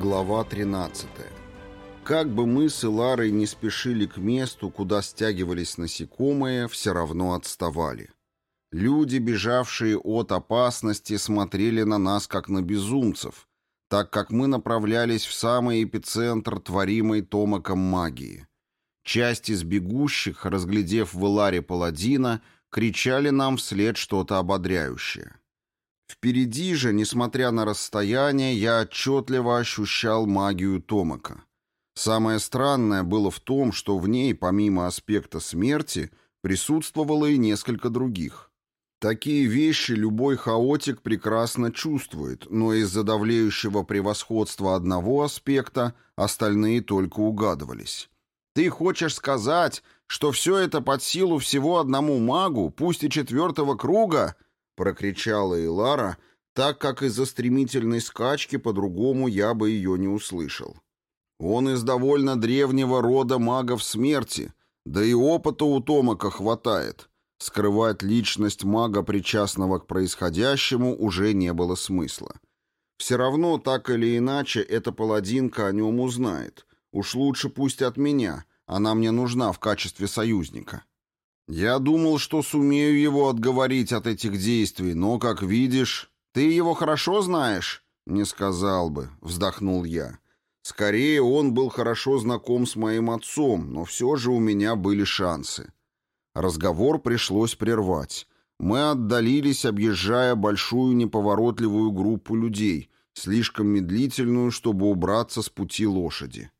Глава 13. Как бы мы с Иларой не спешили к месту, куда стягивались насекомые, все равно отставали. Люди, бежавшие от опасности, смотрели на нас как на безумцев, так как мы направлялись в самый эпицентр творимой Томаком магии. Часть из бегущих, разглядев в Иларе паладина, кричали нам вслед что-то ободряющее. Впереди же, несмотря на расстояние, я отчетливо ощущал магию Томака. Самое странное было в том, что в ней, помимо аспекта смерти, присутствовало и несколько других. Такие вещи любой хаотик прекрасно чувствует, но из-за давлеющего превосходства одного аспекта остальные только угадывались. «Ты хочешь сказать, что все это под силу всего одному магу, пусть и четвертого круга?» Прокричала Илара, так как из-за стремительной скачки по-другому я бы ее не услышал. Он из довольно древнего рода магов смерти, да и опыта у Томака хватает. Скрывать личность мага, причастного к происходящему, уже не было смысла. Все равно, так или иначе, эта паладинка о нем узнает. Уж лучше пусть от меня, она мне нужна в качестве союзника. Я думал, что сумею его отговорить от этих действий, но, как видишь... Ты его хорошо знаешь? Не сказал бы, вздохнул я. Скорее, он был хорошо знаком с моим отцом, но все же у меня были шансы. Разговор пришлось прервать. Мы отдалились, объезжая большую неповоротливую группу людей, слишком медлительную, чтобы убраться с пути лошади.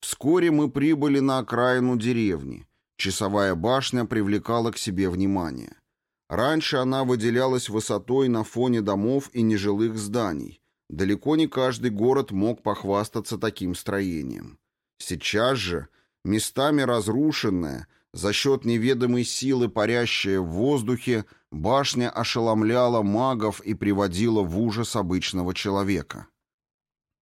Вскоре мы прибыли на окраину деревни — Часовая башня привлекала к себе внимание. Раньше она выделялась высотой на фоне домов и нежилых зданий. Далеко не каждый город мог похвастаться таким строением. Сейчас же, местами разрушенная, за счет неведомой силы парящая в воздухе, башня ошеломляла магов и приводила в ужас обычного человека.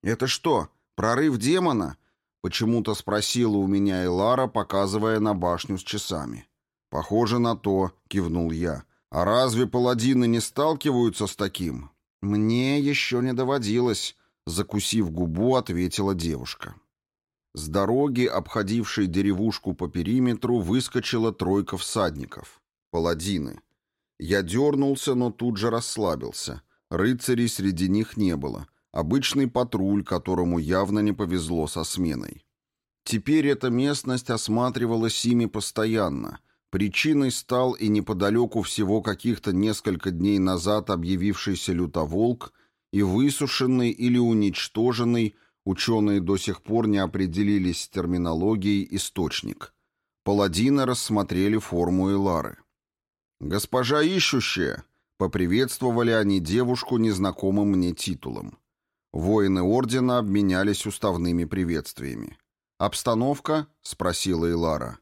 «Это что, прорыв демона?» Почему-то спросила у меня Элара, показывая на башню с часами. «Похоже на то», — кивнул я. «А разве паладины не сталкиваются с таким?» «Мне еще не доводилось», — закусив губу, ответила девушка. С дороги, обходившей деревушку по периметру, выскочила тройка всадников. Паладины. Я дернулся, но тут же расслабился. Рыцарей среди них не было. Обычный патруль, которому явно не повезло со сменой. Теперь эта местность осматривалась ими постоянно. Причиной стал и неподалеку всего каких-то несколько дней назад объявившийся лютоволк и высушенный или уничтоженный, ученые до сих пор не определились с терминологией, источник. Паладины рассмотрели форму Элары. «Госпожа ищущая!» — поприветствовали они девушку незнакомым мне титулом. Воины ордена обменялись уставными приветствиями. «Обстановка?» — спросила Илара.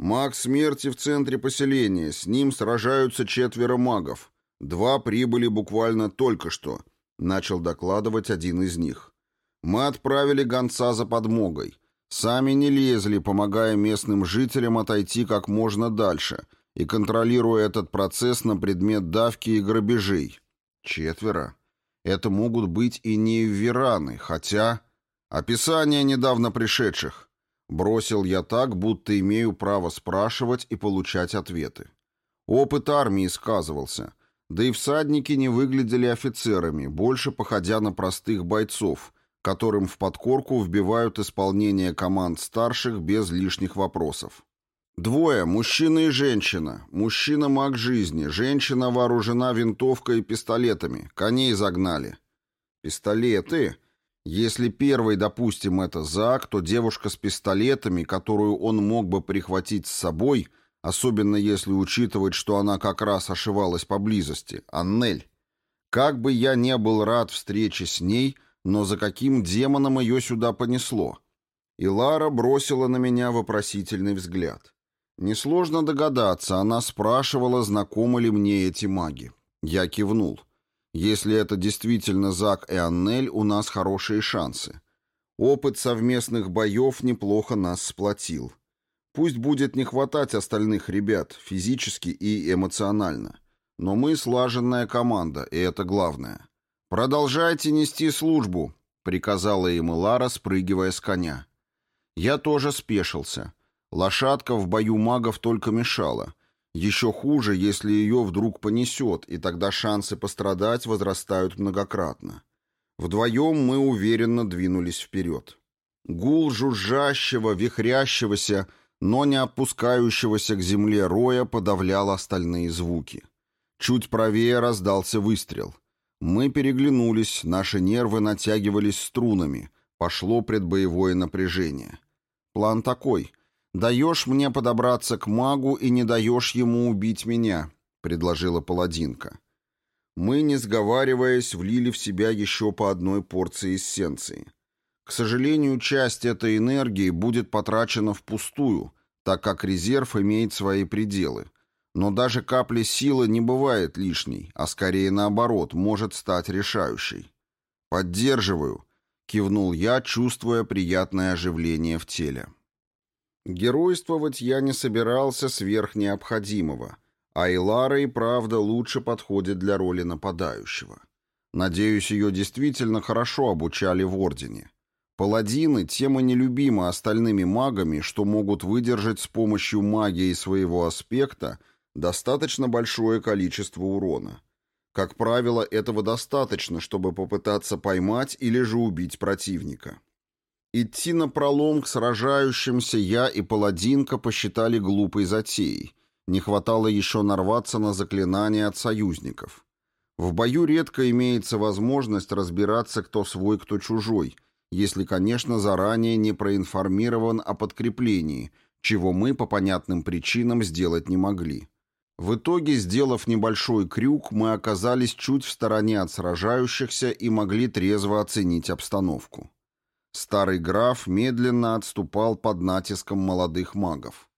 «Маг смерти в центре поселения. С ним сражаются четверо магов. Два прибыли буквально только что», — начал докладывать один из них. «Мы отправили гонца за подмогой. Сами не лезли, помогая местным жителям отойти как можно дальше и контролируя этот процесс на предмет давки и грабежей. Четверо. Это могут быть и не вераны, хотя... Описание недавно пришедших. Бросил я так, будто имею право спрашивать и получать ответы. Опыт армии сказывался. Да и всадники не выглядели офицерами, больше походя на простых бойцов, которым в подкорку вбивают исполнение команд старших без лишних вопросов. Двое, мужчина и женщина. Мужчина маг жизни, женщина вооружена винтовкой и пистолетами. Коней загнали. Пистолеты? Если первый, допустим, это Зак, то девушка с пистолетами, которую он мог бы прихватить с собой, особенно если учитывать, что она как раз ошивалась поблизости, Аннель. Как бы я не был рад встрече с ней, но за каким демоном ее сюда понесло? И Лара бросила на меня вопросительный взгляд. Несложно догадаться, она спрашивала, знакомы ли мне эти маги. Я кивнул. Если это действительно Зак и Аннель, у нас хорошие шансы. Опыт совместных боев неплохо нас сплотил. Пусть будет не хватать остальных ребят, физически и эмоционально. Но мы слаженная команда, и это главное. «Продолжайте нести службу», — приказала им Лара, спрыгивая с коня. Я тоже спешился. Лошадка в бою магов только мешала. Еще хуже, если ее вдруг понесет, и тогда шансы пострадать возрастают многократно. Вдвоем мы уверенно двинулись вперед. Гул жужжащего, вихрящегося, но не опускающегося к земле роя подавлял остальные звуки. Чуть правее раздался выстрел. Мы переглянулись, наши нервы натягивались струнами. Пошло предбоевое напряжение. План такой. «Даешь мне подобраться к магу и не даешь ему убить меня», — предложила паладинка. Мы, не сговариваясь, влили в себя еще по одной порции эссенции. К сожалению, часть этой энергии будет потрачена впустую, так как резерв имеет свои пределы. Но даже капля силы не бывает лишней, а скорее наоборот, может стать решающей. «Поддерживаю», — кивнул я, чувствуя приятное оживление в теле. Геройствовать я не собирался сверх необходимого, а Илара и правда лучше подходит для роли нападающего. Надеюсь, ее действительно хорошо обучали в Ордене. Паладины тем и нелюбимы остальными магами, что могут выдержать с помощью магии своего аспекта достаточно большое количество урона. Как правило, этого достаточно, чтобы попытаться поймать или же убить противника. Идти на пролом к сражающимся я и паладинка посчитали глупой затеей. Не хватало еще нарваться на заклинания от союзников. В бою редко имеется возможность разбираться, кто свой, кто чужой, если, конечно, заранее не проинформирован о подкреплении, чего мы по понятным причинам сделать не могли. В итоге, сделав небольшой крюк, мы оказались чуть в стороне от сражающихся и могли трезво оценить обстановку. Старый граф медленно отступал под натиском молодых магов.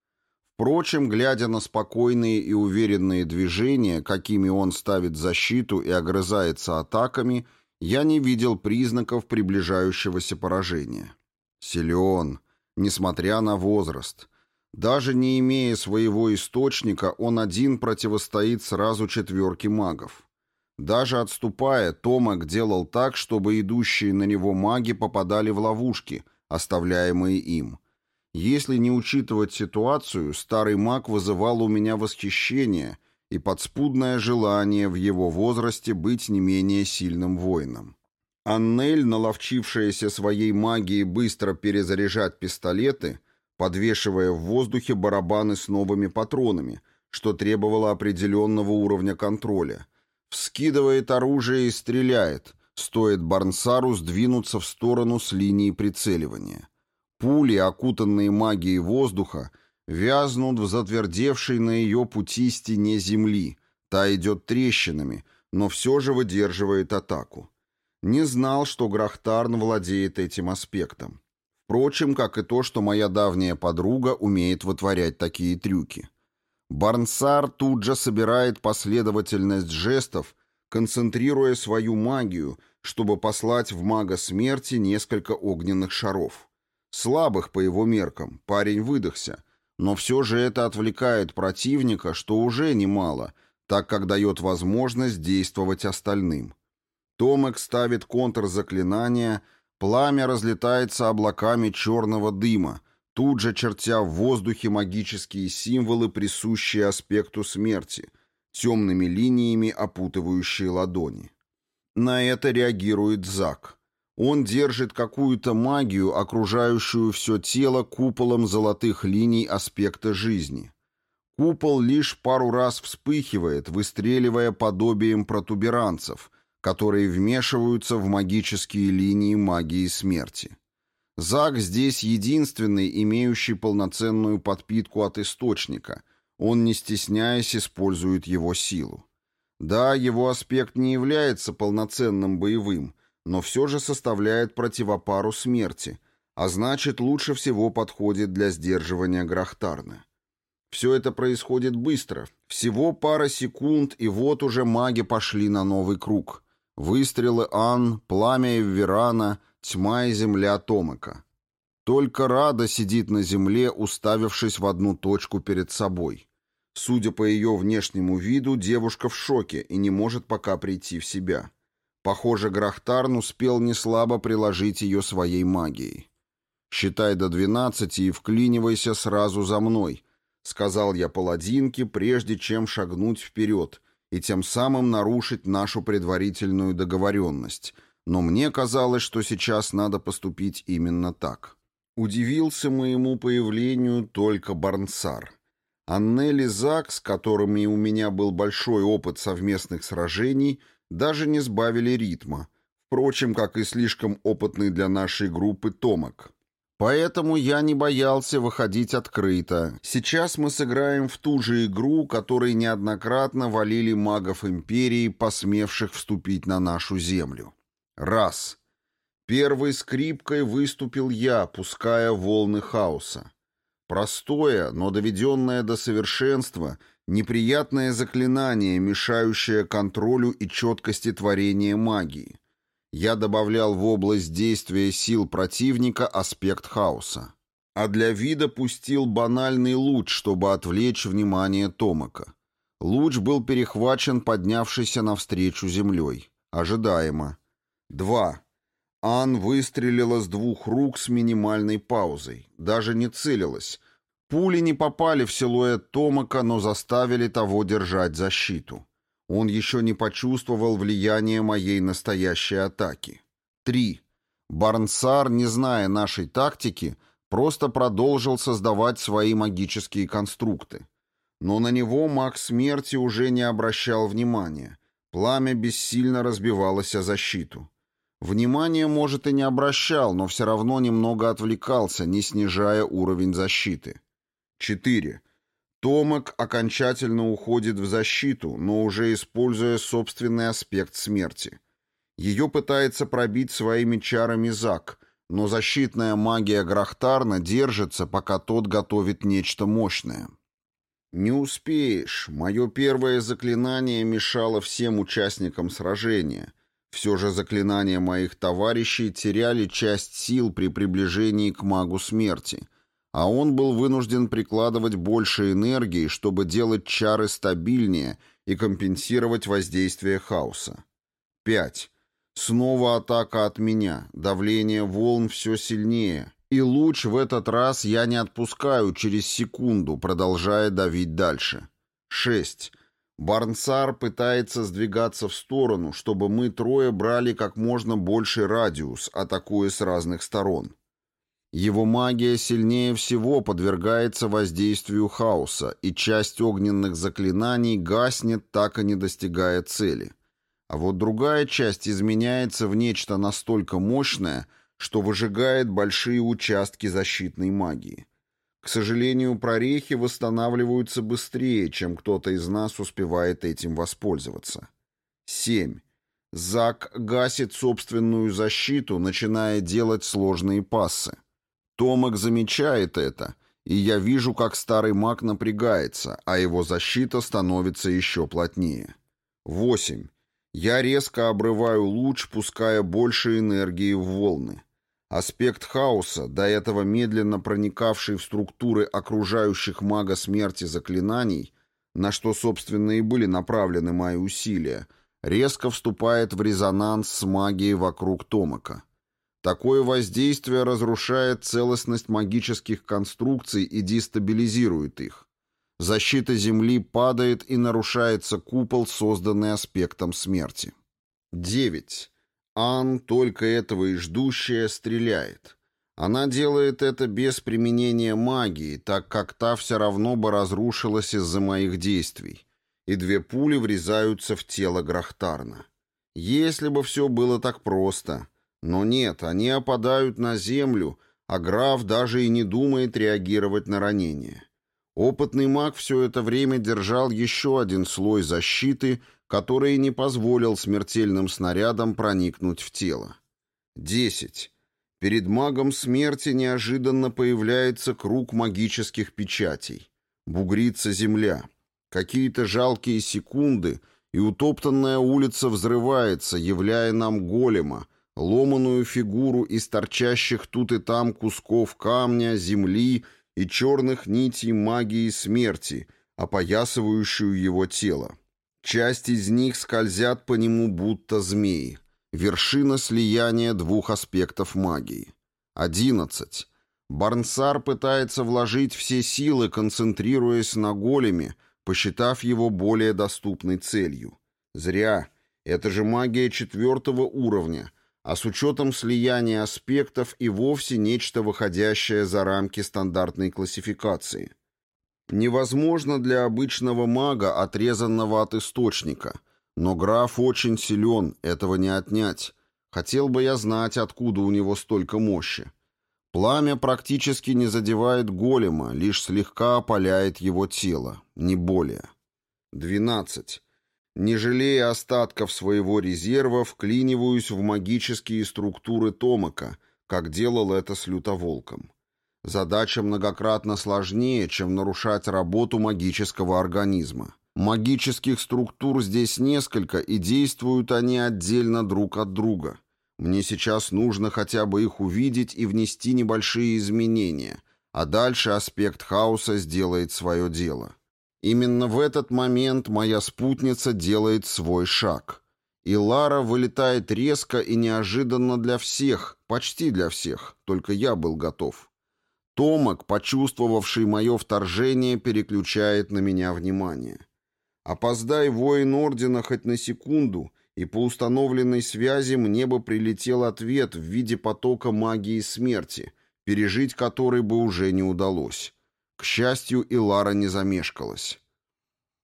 Впрочем, глядя на спокойные и уверенные движения, какими он ставит защиту и огрызается атаками, я не видел признаков приближающегося поражения. Силен, несмотря на возраст. Даже не имея своего источника, он один противостоит сразу четверке магов. Даже отступая, Томак делал так, чтобы идущие на него маги попадали в ловушки, оставляемые им. Если не учитывать ситуацию, старый маг вызывал у меня восхищение и подспудное желание в его возрасте быть не менее сильным воином. Аннель, наловчившаяся своей магией быстро перезаряжать пистолеты, подвешивая в воздухе барабаны с новыми патронами, что требовало определенного уровня контроля – Вскидывает оружие и стреляет. Стоит Барнсару сдвинуться в сторону с линии прицеливания. Пули, окутанные магией воздуха, вязнут в затвердевшей на ее пути стене земли. Та идет трещинами, но все же выдерживает атаку. Не знал, что Грахтарн владеет этим аспектом. Впрочем, как и то, что моя давняя подруга умеет вытворять такие трюки. Барнсар тут же собирает последовательность жестов, концентрируя свою магию, чтобы послать в мага смерти несколько огненных шаров. Слабых по его меркам, парень выдохся, но все же это отвлекает противника, что уже немало, так как дает возможность действовать остальным. Томек ставит контрзаклинание, пламя разлетается облаками черного дыма, тут же чертя в воздухе магические символы, присущие аспекту смерти, темными линиями опутывающие ладони. На это реагирует Зак. Он держит какую-то магию, окружающую все тело куполом золотых линий аспекта жизни. Купол лишь пару раз вспыхивает, выстреливая подобием протуберанцев, которые вмешиваются в магические линии магии смерти. Зак здесь единственный, имеющий полноценную подпитку от источника. Он, не стесняясь, использует его силу. Да, его аспект не является полноценным боевым, но все же составляет противопару смерти, а значит, лучше всего подходит для сдерживания Грахтарна. Все это происходит быстро. Всего пара секунд, и вот уже маги пошли на новый круг. Выстрелы Ан, пламя Эвверана — Тьма и земля Томака. Только Рада сидит на земле, уставившись в одну точку перед собой. Судя по ее внешнему виду, девушка в шоке и не может пока прийти в себя. Похоже, Грахтарн успел неслабо приложить ее своей магией. «Считай до двенадцати и вклинивайся сразу за мной», — сказал я паладинке, прежде чем шагнуть вперед и тем самым нарушить нашу предварительную договоренность, но мне казалось, что сейчас надо поступить именно так. Удивился моему появлению только Барнсар. Аннели Зак, с которыми у меня был большой опыт совместных сражений, даже не сбавили ритма, впрочем, как и слишком опытный для нашей группы Томак. Поэтому я не боялся выходить открыто. Сейчас мы сыграем в ту же игру, которой неоднократно валили магов Империи, посмевших вступить на нашу землю. Раз. Первой скрипкой выступил я, пуская волны хаоса. Простое, но доведенное до совершенства, неприятное заклинание, мешающее контролю и четкости творения магии — я добавлял в область действия сил противника аспект хаоса. А для вида пустил банальный луч, чтобы отвлечь внимание Томака. Луч был перехвачен поднявшейся навстречу землей. Ожидаемо. Два. Ан выстрелила с двух рук с минимальной паузой. Даже не целилась. Пули не попали в силуэт Томака, но заставили того держать защиту. Он еще не почувствовал влияния моей настоящей атаки. 3. Барнсар, не зная нашей тактики, просто продолжил создавать свои магические конструкты. Но на него маг смерти уже не обращал внимания. Пламя бессильно разбивалось о защиту. Внимание, может, и не обращал, но все равно немного отвлекался, не снижая уровень защиты. 4. Томок окончательно уходит в защиту, но уже используя собственный аспект смерти. Ее пытается пробить своими чарами Зак, но защитная магия Грахтарна держится, пока тот готовит нечто мощное. «Не успеешь. Мое первое заклинание мешало всем участникам сражения. Все же заклинания моих товарищей теряли часть сил при приближении к магу смерти» а он был вынужден прикладывать больше энергии, чтобы делать чары стабильнее и компенсировать воздействие хаоса. 5. Снова атака от меня, давление волн все сильнее, и луч в этот раз я не отпускаю через секунду, продолжая давить дальше. 6. Барнсар пытается сдвигаться в сторону, чтобы мы трое брали как можно больший радиус, атакуя с разных сторон. Его магия сильнее всего подвергается воздействию хаоса, и часть огненных заклинаний гаснет, так и не достигая цели. А вот другая часть изменяется в нечто настолько мощное, что выжигает большие участки защитной магии. К сожалению, прорехи восстанавливаются быстрее, чем кто-то из нас успевает этим воспользоваться. 7. Зак гасит собственную защиту, начиная делать сложные пассы. Томак замечает это, и я вижу, как старый маг напрягается, а его защита становится еще плотнее. 8. Я резко обрываю луч, пуская больше энергии в волны. Аспект хаоса, до этого медленно проникавший в структуры окружающих мага смерти заклинаний, на что, собственно, и были направлены мои усилия, резко вступает в резонанс с магией вокруг Томака. Такое воздействие разрушает целостность магических конструкций и дестабилизирует их. Защита Земли падает и нарушается купол, созданный аспектом смерти. 9. Ан, только этого и ждущая, стреляет. Она делает это без применения магии, так как та все равно бы разрушилась из-за моих действий, и две пули врезаются в тело Грахтарна. Если бы все было так просто — но нет, они опадают на землю, а граф даже и не думает реагировать на ранение. Опытный маг все это время держал еще один слой защиты, который не позволил смертельным снарядам проникнуть в тело. 10. Перед магом смерти неожиданно появляется круг магических печатей. Бугрится земля. Какие-то жалкие секунды, и утоптанная улица взрывается, являя нам голема, ломаную фигуру из торчащих тут и там кусков камня, земли и черных нитей магии смерти, опоясывающую его тело. Часть из них скользят по нему будто змеи. Вершина слияния двух аспектов магии. 11. Барнсар пытается вложить все силы, концентрируясь на големе, посчитав его более доступной целью. Зря. Это же магия четвертого уровня, а с учетом слияния аспектов и вовсе нечто выходящее за рамки стандартной классификации. Невозможно для обычного мага, отрезанного от источника, но граф очень силен, этого не отнять. Хотел бы я знать, откуда у него столько мощи. Пламя практически не задевает голема, лишь слегка опаляет его тело, не более. 12. Не жалея остатков своего резерва, вклиниваюсь в магические структуры Томака, как делал это с лютоволком. Задача многократно сложнее, чем нарушать работу магического организма. Магических структур здесь несколько, и действуют они отдельно друг от друга. Мне сейчас нужно хотя бы их увидеть и внести небольшие изменения, а дальше аспект хаоса сделает свое дело. Именно в этот момент моя спутница делает свой шаг. И Лара вылетает резко и неожиданно для всех, почти для всех, только я был готов. Томок, почувствовавший мое вторжение, переключает на меня внимание. Опоздай воин Ордена хоть на секунду, и по установленной связи мне бы прилетел ответ в виде потока магии смерти, пережить который бы уже не удалось. К счастью, и Лара не замешкалась.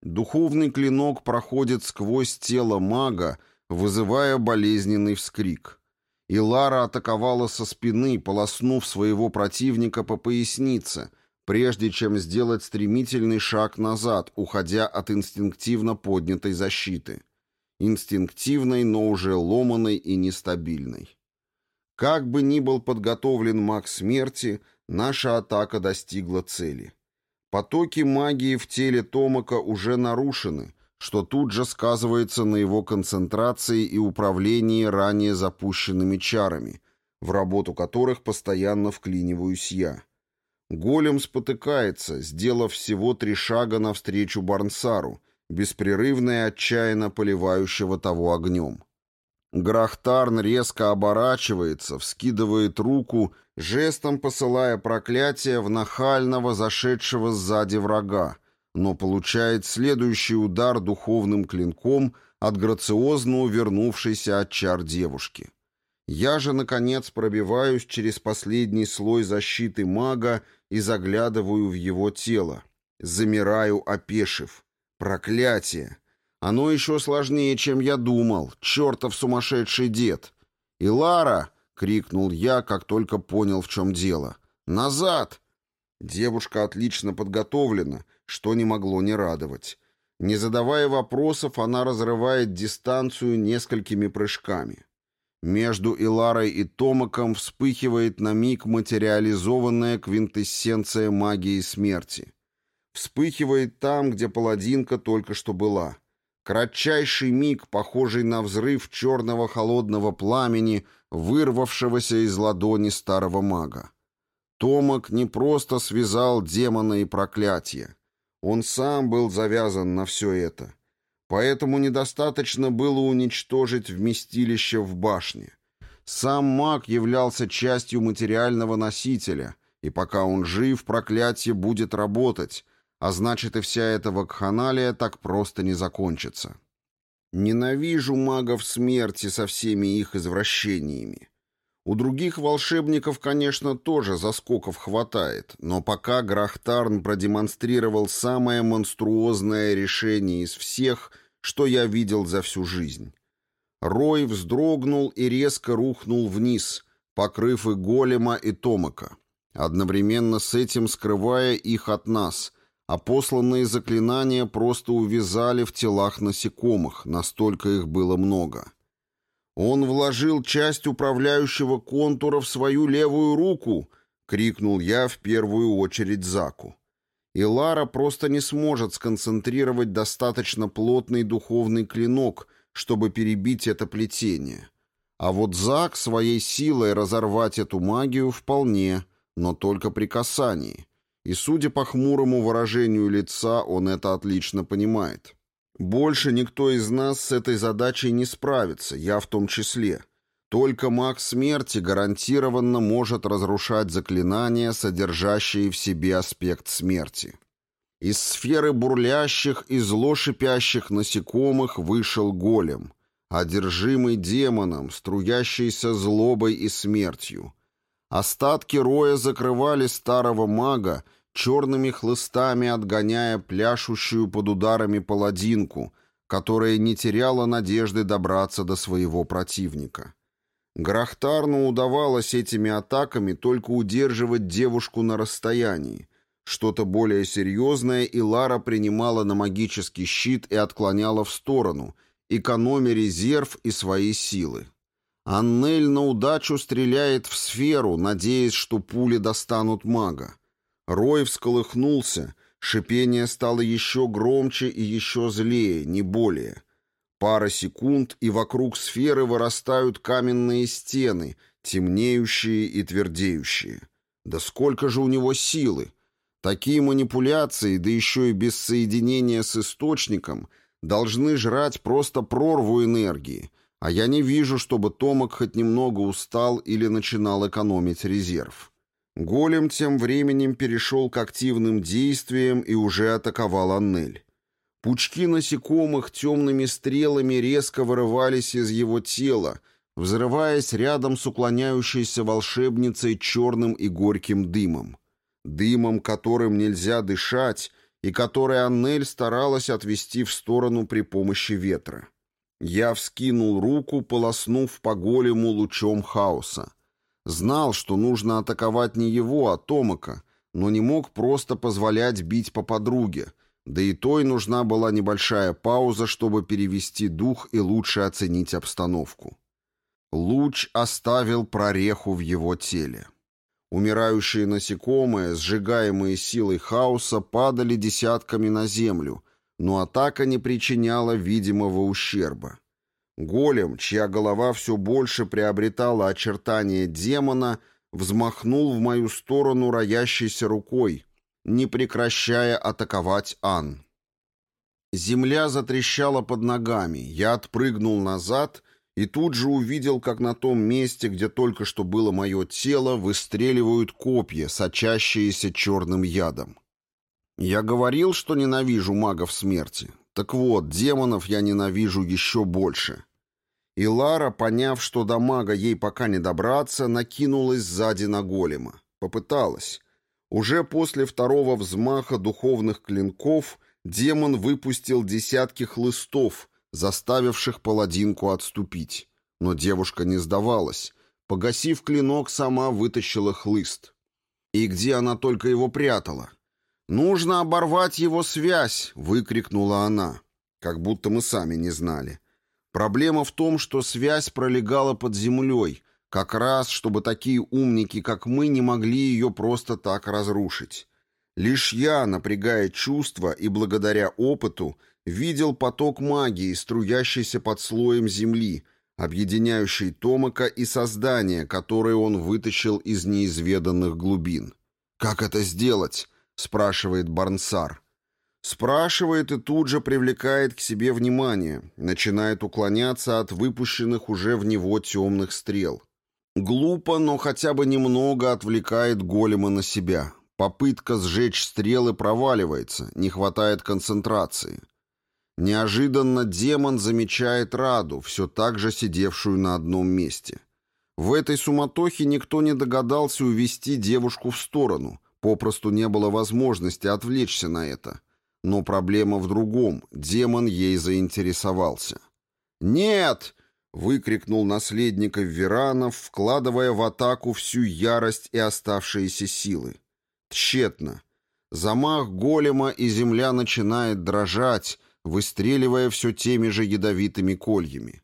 Духовный клинок проходит сквозь тело мага, вызывая болезненный вскрик. И Лара атаковала со спины, полоснув своего противника по пояснице — прежде чем сделать стремительный шаг назад, уходя от инстинктивно поднятой защиты. Инстинктивной, но уже ломаной и нестабильной. Как бы ни был подготовлен маг смерти, наша атака достигла цели. Потоки магии в теле Томака уже нарушены, что тут же сказывается на его концентрации и управлении ранее запущенными чарами, в работу которых постоянно вклиниваюсь я. Голем спотыкается, сделав всего три шага навстречу Барнсару, беспрерывно и отчаянно поливающего того огнем. Грахтарн резко оборачивается, вскидывает руку, жестом посылая проклятие в нахального, зашедшего сзади врага, но получает следующий удар духовным клинком от грациозно увернувшейся от чар девушки. Я же, наконец, пробиваюсь через последний слой защиты мага и заглядываю в его тело. Замираю, опешив. Проклятие! Оно еще сложнее, чем я думал. Чертов сумасшедший дед! «И Лара!» — крикнул я, как только понял, в чем дело. «Назад!» Девушка отлично подготовлена, что не могло не радовать. Не задавая вопросов, она разрывает дистанцию несколькими прыжками. Между Иларой и Томаком вспыхивает на миг материализованная квинтэссенция магии смерти. Вспыхивает там, где паладинка только что была. Кратчайший миг, похожий на взрыв черного холодного пламени, вырвавшегося из ладони старого мага. Томак не просто связал демона и проклятие. Он сам был завязан на все это. Поэтому недостаточно было уничтожить вместилище в башне. Сам маг являлся частью материального носителя, и пока он жив, проклятие будет работать, а значит и вся эта вакханалия так просто не закончится. Ненавижу магов смерти со всеми их извращениями. У других волшебников, конечно, тоже заскоков хватает, но пока Грахтарн продемонстрировал самое монструозное решение из всех, что я видел за всю жизнь. Рой вздрогнул и резко рухнул вниз, покрыв и голема, и Томака, одновременно с этим скрывая их от нас, а посланные заклинания просто увязали в телах насекомых, настолько их было много. «Он вложил часть управляющего контура в свою левую руку!» — крикнул я в первую очередь Заку. И Лара просто не сможет сконцентрировать достаточно плотный духовный клинок, чтобы перебить это плетение. А вот Зак своей силой разорвать эту магию вполне, но только при касании. И, судя по хмурому выражению лица, он это отлично понимает. Больше никто из нас с этой задачей не справится, я в том числе. Только маг смерти гарантированно может разрушать заклинания, содержащие в себе аспект смерти. Из сферы бурлящих и зло шипящих насекомых вышел голем, одержимый демоном, струящийся злобой и смертью. Остатки роя закрывали старого мага, черными хлыстами отгоняя пляшущую под ударами паладинку, которая не теряла надежды добраться до своего противника. Грахтарну удавалось этими атаками только удерживать девушку на расстоянии. Что-то более серьезное и Лара принимала на магический щит и отклоняла в сторону, экономя резерв и свои силы. Аннель на удачу стреляет в сферу, надеясь, что пули достанут мага. Рой всколыхнулся, шипение стало еще громче и еще злее, не более. Пара секунд, и вокруг сферы вырастают каменные стены, темнеющие и твердеющие. Да сколько же у него силы! Такие манипуляции, да еще и без соединения с источником, должны жрать просто прорву энергии, а я не вижу, чтобы Томок хоть немного устал или начинал экономить резерв. Голем тем временем перешел к активным действиям и уже атаковал Аннель. Пучки насекомых темными стрелами резко вырывались из его тела, взрываясь рядом с уклоняющейся волшебницей черным и горьким дымом. Дымом, которым нельзя дышать, и который Аннель старалась отвести в сторону при помощи ветра. Я вскинул руку, полоснув по голему лучом хаоса. Знал, что нужно атаковать не его, а Томака, но не мог просто позволять бить по подруге — да и той нужна была небольшая пауза, чтобы перевести дух и лучше оценить обстановку. Луч оставил прореху в его теле. Умирающие насекомые, сжигаемые силой хаоса, падали десятками на землю, но атака не причиняла видимого ущерба. Голем, чья голова все больше приобретала очертания демона, взмахнул в мою сторону роящейся рукой, не прекращая атаковать Ан. Земля затрещала под ногами, я отпрыгнул назад и тут же увидел, как на том месте, где только что было мое тело, выстреливают копья, сочащиеся черным ядом. Я говорил, что ненавижу магов смерти. Так вот, демонов я ненавижу еще больше. И Лара, поняв, что до мага ей пока не добраться, накинулась сзади на голема. Попыталась. Уже после второго взмаха духовных клинков демон выпустил десятки хлыстов, заставивших паладинку отступить. Но девушка не сдавалась. Погасив клинок, сама вытащила хлыст. И где она только его прятала? «Нужно оборвать его связь!» — выкрикнула она. Как будто мы сами не знали. Проблема в том, что связь пролегала под землей, как раз, чтобы такие умники, как мы, не могли ее просто так разрушить. Лишь я, напрягая чувства и благодаря опыту, видел поток магии, струящийся под слоем земли, объединяющий Томака и создание, которое он вытащил из неизведанных глубин. «Как это сделать?» — спрашивает Барнсар. Спрашивает и тут же привлекает к себе внимание, начинает уклоняться от выпущенных уже в него темных стрел. Глупо, но хотя бы немного отвлекает голема на себя. Попытка сжечь стрелы проваливается, не хватает концентрации. Неожиданно демон замечает Раду, все так же сидевшую на одном месте. В этой суматохе никто не догадался увести девушку в сторону, попросту не было возможности отвлечься на это. Но проблема в другом, демон ей заинтересовался. «Нет!» выкрикнул наследников Веранов, вкладывая в атаку всю ярость и оставшиеся силы. Тщетно. Замах голема, и земля начинает дрожать, выстреливая все теми же ядовитыми кольями.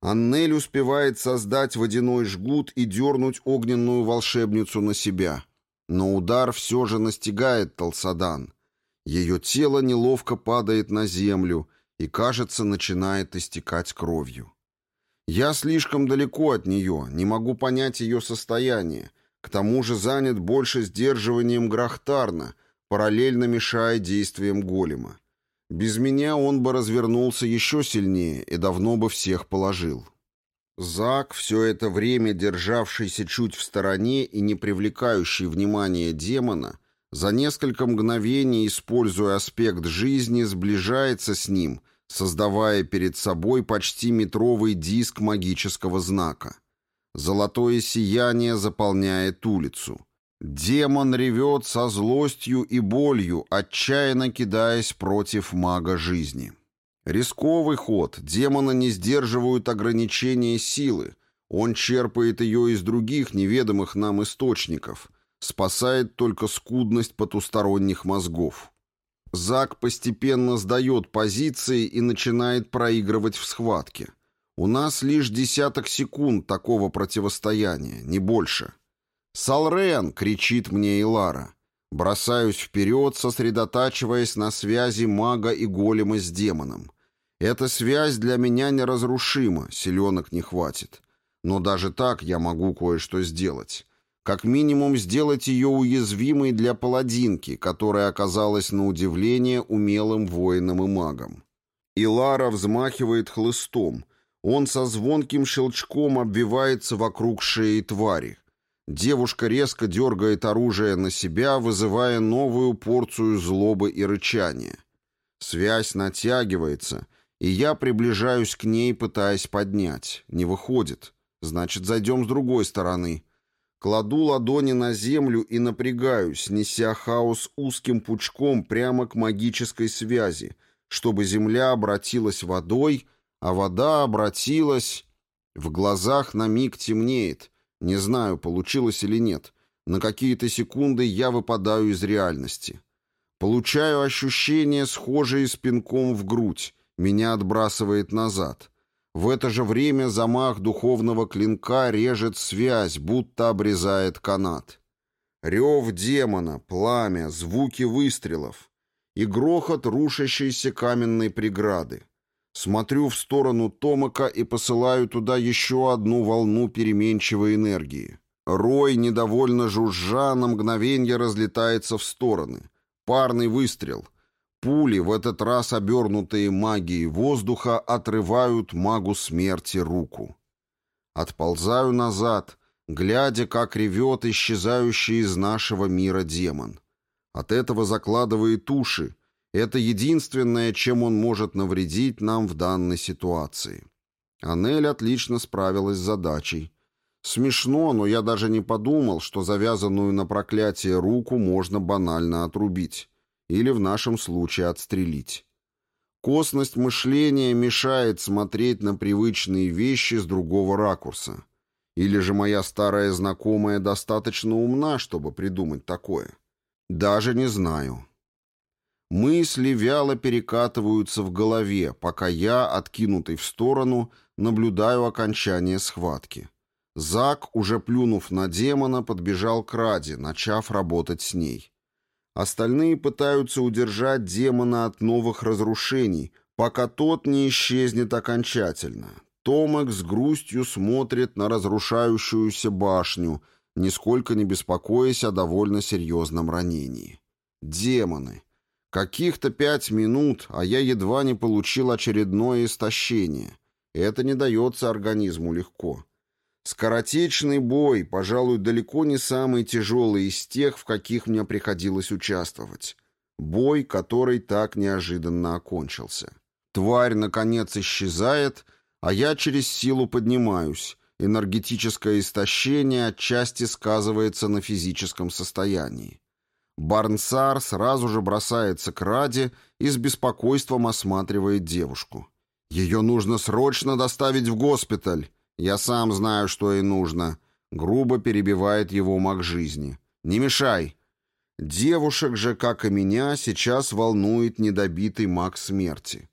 Аннель успевает создать водяной жгут и дернуть огненную волшебницу на себя. Но удар все же настигает Талсадан. Ее тело неловко падает на землю и, кажется, начинает истекать кровью. Я слишком далеко от нее, не могу понять ее состояние. К тому же занят больше сдерживанием Грахтарна, параллельно мешая действиям голема. Без меня он бы развернулся еще сильнее и давно бы всех положил. Зак, все это время державшийся чуть в стороне и не привлекающий внимания демона, за несколько мгновений, используя аспект жизни, сближается с ним, создавая перед собой почти метровый диск магического знака. Золотое сияние заполняет улицу. Демон ревет со злостью и болью, отчаянно кидаясь против мага жизни. Рисковый ход. Демона не сдерживают ограничения силы. Он черпает ее из других неведомых нам источников. Спасает только скудность потусторонних мозгов. Зак постепенно сдает позиции и начинает проигрывать в схватке. У нас лишь десяток секунд такого противостояния, не больше. «Салрен!» — кричит мне Илара. Бросаюсь вперед, сосредотачиваясь на связи мага и голема с демоном. Эта связь для меня неразрушима, селенок не хватит. Но даже так я могу кое-что сделать. Как минимум сделать ее уязвимой для паладинки, которая оказалась на удивление умелым воином и магом. Илара взмахивает хлыстом. Он со звонким щелчком обвивается вокруг шеи твари. Девушка резко дергает оружие на себя, вызывая новую порцию злобы и рычания. Связь натягивается, и я приближаюсь к ней, пытаясь поднять. Не выходит. Значит, зайдем с другой стороны. Кладу ладони на землю и напрягаюсь, неся хаос узким пучком прямо к магической связи, чтобы земля обратилась водой, а вода обратилась... В глазах на миг темнеет. Не знаю, получилось или нет. На какие-то секунды я выпадаю из реальности. Получаю ощущение, схожее с пинком в грудь, меня отбрасывает назад. В это же время замах духовного клинка режет связь, будто обрезает канат. Рев демона, пламя, звуки выстрелов и грохот рушащейся каменной преграды. Смотрю в сторону Томака и посылаю туда еще одну волну переменчивой энергии. Рой, недовольно жужжа, на мгновенье разлетается в стороны. Парный выстрел. Пули, в этот раз обернутые магией воздуха, отрывают магу смерти руку. Отползаю назад, глядя, как ревет исчезающий из нашего мира демон. От этого закладывает уши. Это единственное, чем он может навредить нам в данной ситуации. Анель отлично справилась с задачей. Смешно, но я даже не подумал, что завязанную на проклятие руку можно банально отрубить или в нашем случае отстрелить. Косность мышления мешает смотреть на привычные вещи с другого ракурса. Или же моя старая знакомая достаточно умна, чтобы придумать такое? Даже не знаю. Мысли вяло перекатываются в голове, пока я, откинутый в сторону, наблюдаю окончание схватки. Зак, уже плюнув на демона, подбежал к Раде, начав работать с ней. Остальные пытаются удержать демона от новых разрушений, пока тот не исчезнет окончательно. Томек с грустью смотрит на разрушающуюся башню, нисколько не беспокоясь о довольно серьезном ранении. Демоны. Каких-то пять минут, а я едва не получил очередное истощение. Это не дается организму легко. Скоротечный бой, пожалуй, далеко не самый тяжелый из тех, в каких мне приходилось участвовать. Бой, который так неожиданно окончился. Тварь, наконец, исчезает, а я через силу поднимаюсь. Энергетическое истощение отчасти сказывается на физическом состоянии. Барнсар сразу же бросается к Раде и с беспокойством осматривает девушку. «Ее нужно срочно доставить в госпиталь!» «Я сам знаю, что ей нужно», — грубо перебивает его маг жизни. «Не мешай». Девушек же, как и меня, сейчас волнует недобитый маг смерти.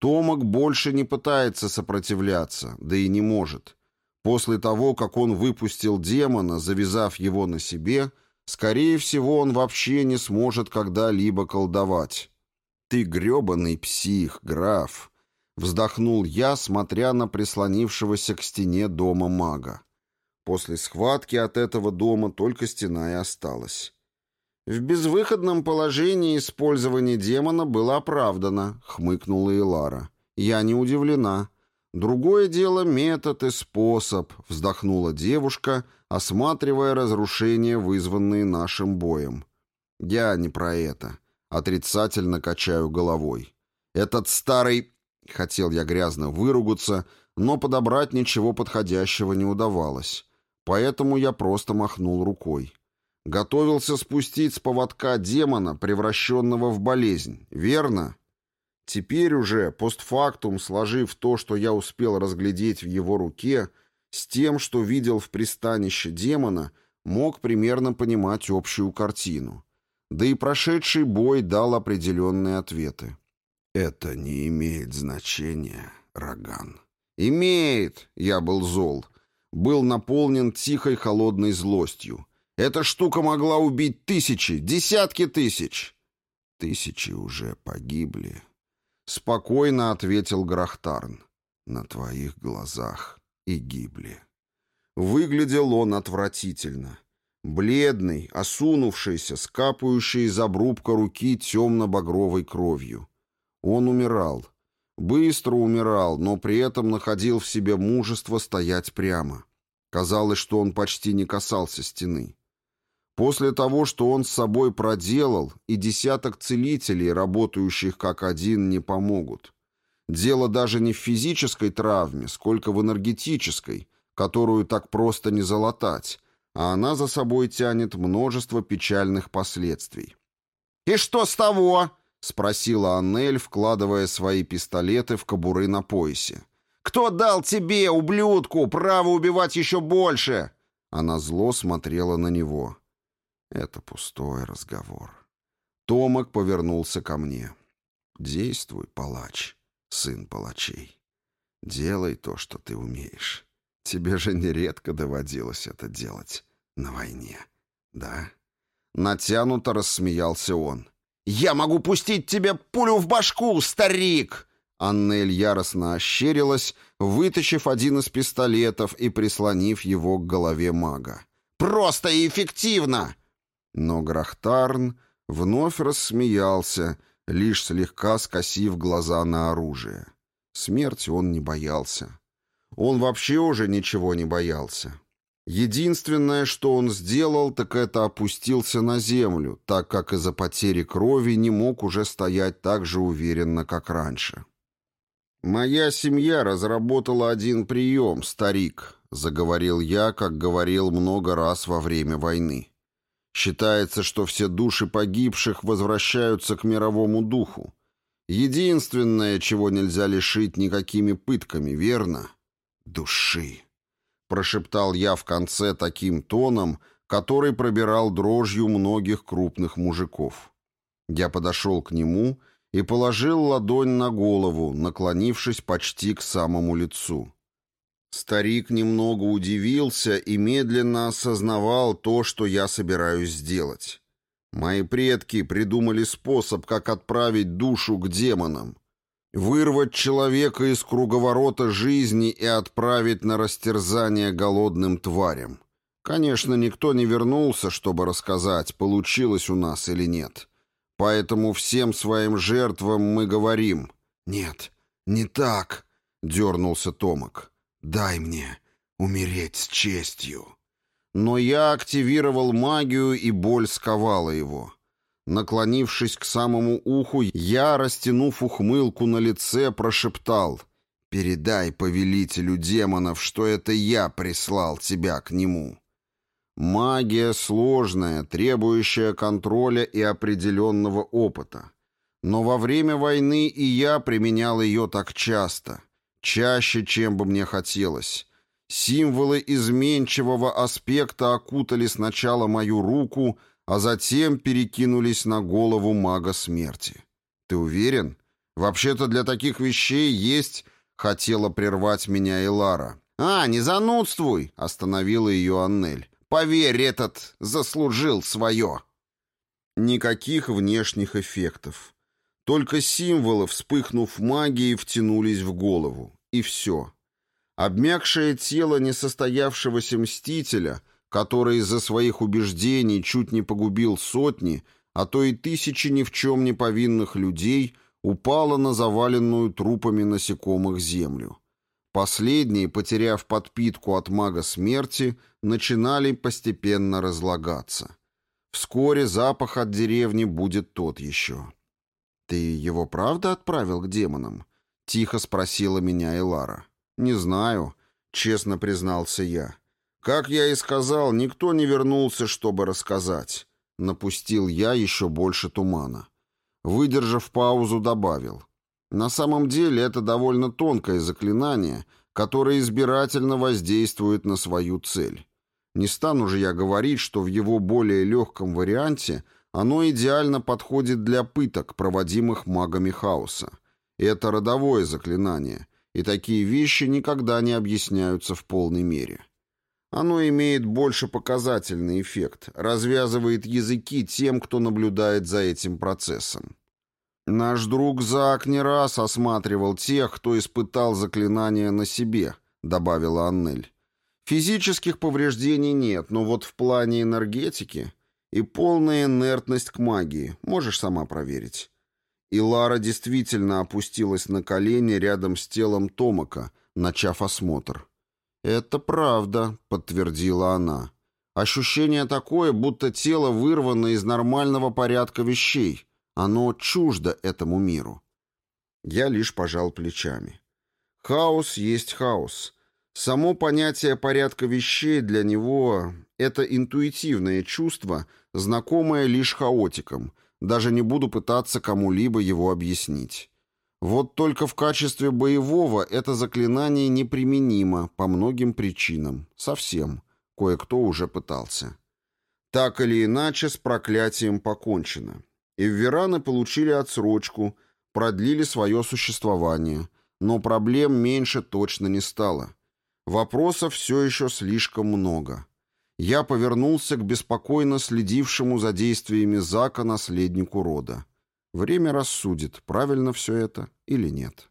Томак больше не пытается сопротивляться, да и не может. После того, как он выпустил демона, завязав его на себе, скорее всего, он вообще не сможет когда-либо колдовать. «Ты гребаный псих, граф», Вздохнул я, смотря на прислонившегося к стене дома мага. После схватки от этого дома только стена и осталась. В безвыходном положении использование демона было оправдано, хмыкнула Илара. Я не удивлена. Другое дело метод и способ, вздохнула девушка, осматривая разрушения, вызванные нашим боем. Я не про это. Отрицательно качаю головой. Этот старый... Хотел я грязно выругаться, но подобрать ничего подходящего не удавалось. Поэтому я просто махнул рукой. Готовился спустить с поводка демона, превращенного в болезнь, верно? Теперь уже, постфактум, сложив то, что я успел разглядеть в его руке, с тем, что видел в пристанище демона, мог примерно понимать общую картину. Да и прошедший бой дал определенные ответы. «Это не имеет значения, Роган». «Имеет!» — я был зол. Был наполнен тихой холодной злостью. Эта штука могла убить тысячи, десятки тысяч. Тысячи уже погибли. Спокойно ответил Грахтарн. На твоих глазах и гибли. Выглядел он отвратительно. Бледный, осунувшийся, скапающий из обрубка руки темно-багровой кровью. Он умирал. Быстро умирал, но при этом находил в себе мужество стоять прямо. Казалось, что он почти не касался стены. После того, что он с собой проделал, и десяток целителей, работающих как один, не помогут. Дело даже не в физической травме, сколько в энергетической, которую так просто не залатать, а она за собой тянет множество печальных последствий. «И что с того?» — спросила Аннель, вкладывая свои пистолеты в кобуры на поясе. «Кто дал тебе, ублюдку, право убивать еще больше?» Она зло смотрела на него. Это пустой разговор. Томок повернулся ко мне. Действуй, палач, сын палачей. Делай то, что ты умеешь. Тебе же нередко доводилось это делать на войне, да? Натянуто рассмеялся он. «Я могу пустить тебе пулю в башку, старик!» Аннель яростно ощерилась, вытащив один из пистолетов и прислонив его к голове мага. «Просто и эффективно! Но Грахтарн вновь рассмеялся, лишь слегка скосив глаза на оружие. Смерти он не боялся. Он вообще уже ничего не боялся. Единственное, что он сделал, так это опустился на землю, так как из-за потери крови не мог уже стоять так же уверенно, как раньше. «Моя семья разработала один прием, старик», — заговорил я, как говорил много раз во время войны. Считается, что все души погибших возвращаются к мировому духу. Единственное, чего нельзя лишить никакими пытками, верно? Души. Прошептал я в конце таким тоном, который пробирал дрожью многих крупных мужиков. Я подошел к нему и положил ладонь на голову, наклонившись почти к самому лицу. Старик немного удивился и медленно осознавал то, что я собираюсь сделать. Мои предки придумали способ, как отправить душу к демонам. Вырвать человека из круговорота жизни и отправить на растерзание голодным тварям. Конечно, никто не вернулся, чтобы рассказать, получилось у нас или нет. Поэтому всем своим жертвам мы говорим «Нет, не так», — дернулся Томок. Дай мне умереть с честью. Но я активировал магию, и боль сковала его. Наклонившись к самому уху, я, растянув ухмылку на лице, прошептал «Передай повелителю демонов, что это я прислал тебя к нему». Магия сложная, требующая контроля и определенного опыта. Но во время войны и я применял ее так часто — Чаще, чем бы мне хотелось. Символы изменчивого аспекта окутали сначала мою руку, а затем перекинулись на голову мага смерти. Ты уверен? Вообще-то для таких вещей есть... Хотела прервать меня Элара. «А, не занудствуй!» — остановила ее Аннель. «Поверь, этот заслужил свое!» Никаких внешних эффектов. Только символы, вспыхнув магией, втянулись в голову. И все. Обмякшее тело несостоявшегося мстителя, который из-за своих убеждений чуть не погубил сотни, а то и тысячи ни в чем не повинных людей, упала на заваленную трупами насекомых землю. Последние, потеряв подпитку от мага смерти, начинали постепенно разлагаться. Вскоре запах от деревни будет тот еще. «Ты его правда отправил к демонам?» — тихо спросила меня Элара. «Не знаю», — честно признался я. «Как я и сказал, никто не вернулся, чтобы рассказать». Напустил я еще больше тумана. Выдержав паузу, добавил. «На самом деле это довольно тонкое заклинание, которое избирательно воздействует на свою цель. Не стану же я говорить, что в его более легком варианте оно идеально подходит для пыток, проводимых магами хаоса. Это родовое заклинание, и такие вещи никогда не объясняются в полной мере. Оно имеет больше показательный эффект, развязывает языки тем, кто наблюдает за этим процессом. Наш друг Зак не раз осматривал тех, кто испытал заклинание на себе, добавила Аннель. Физических повреждений нет, но вот в плане энергетики и полная инертность к магии, можешь сама проверить. И Лара действительно опустилась на колени рядом с телом Томака, начав осмотр. «Это правда», — подтвердила она. «Ощущение такое, будто тело вырвано из нормального порядка вещей. Оно чуждо этому миру». Я лишь пожал плечами. Хаос есть хаос. Само понятие порядка вещей для него — это интуитивное чувство, знакомое лишь хаотикам. Даже не буду пытаться кому-либо его объяснить. Вот только в качестве боевого это заклинание неприменимо по многим причинам. Совсем. Кое-кто уже пытался. Так или иначе, с проклятием покончено. И Вераны получили отсрочку, продлили свое существование. Но проблем меньше точно не стало. Вопросов все еще слишком много. Я повернулся к беспокойно следившему за действиями Зака наследнику рода. Время рассудит, правильно все это или нет.